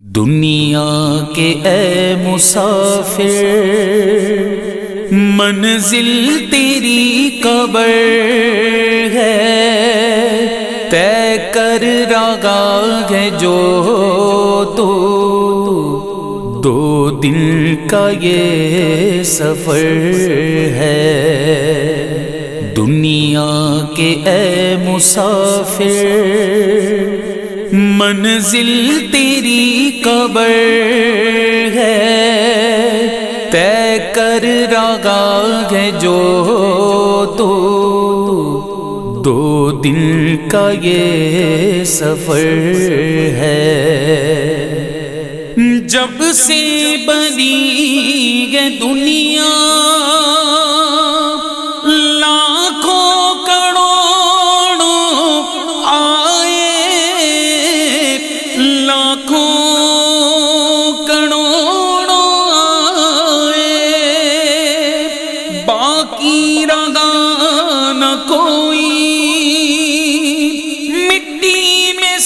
دنیا کے اے مسافر، منزل تیری قبر ہے۔ طے کر راگا ہے جو تو۔ دو دن کا یہ سفر ہے۔ دنیا کے اے مسافر منزل تیری قبر ہے۔ طے کر راگا ہے جو تو۔ دو دن کا یہ سفر ہے۔ جب سے بنی ہے دنیا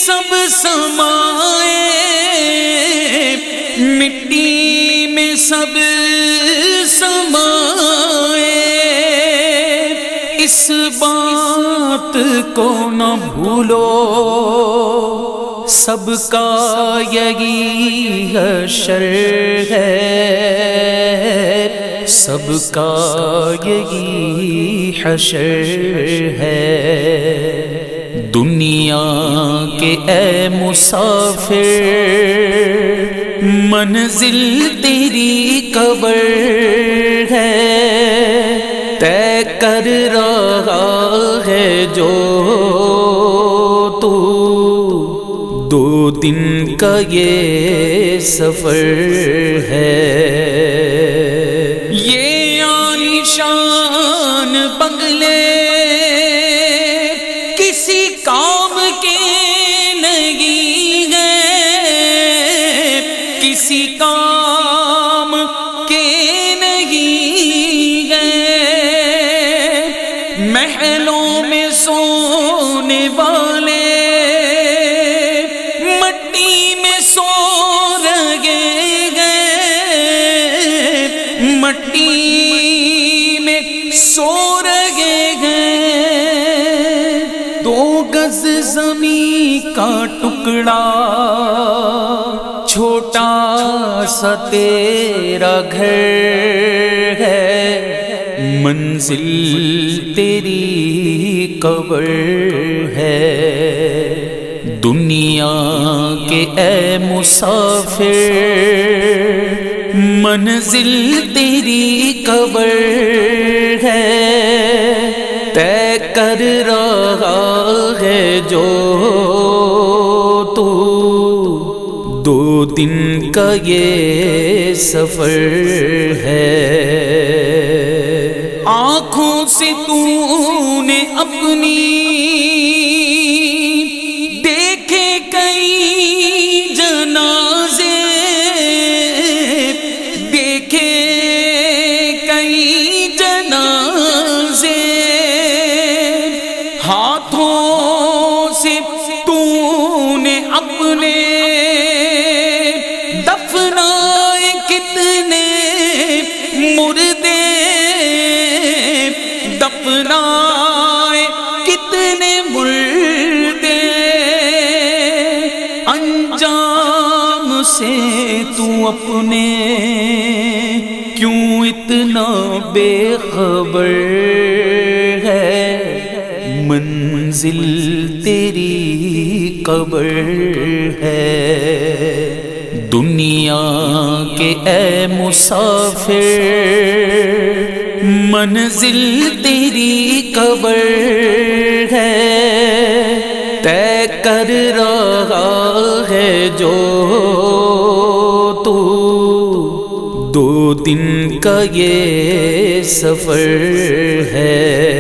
سب سمائے، مٹی میں سب سمائے۔ اس بات کو نہ بھولو، سب کا یہی حشر ہے۔ سب کا یہی حشر ہے۔ دنیا کے اے مسافر، منزل تیری قبر ہے۔ طے کر رہا ہے جو تو۔ دو دن کا یہ سفر ہے۔ یہ شان بنگلے کسی کام کے نہیں گئے محلوں میں سونے والے مٹی میں سو رگے گئے مٹی میں سو رگے گئے دو گز زمین کا ٹکڑا چھوٹا سا تیرا گھر ہے۔ منزل تیری قبر ہے۔ دنیا کے اے مسافر، منزل تیری قبر ہے۔ طے کر رہا ہے جو دن کا یہ سفر ہے۔ آنکھوں سے تو نے مردے، انجام سے تو اپنے کیوں اتنا بے خبر ہے؟ منزل تیری قبر ہے۔ دنیا کے اے مسافر، منزل تیری قبر ہے۔ طے کر رہا ہے جو تو۔ دو دن کا یہ سفر ہے۔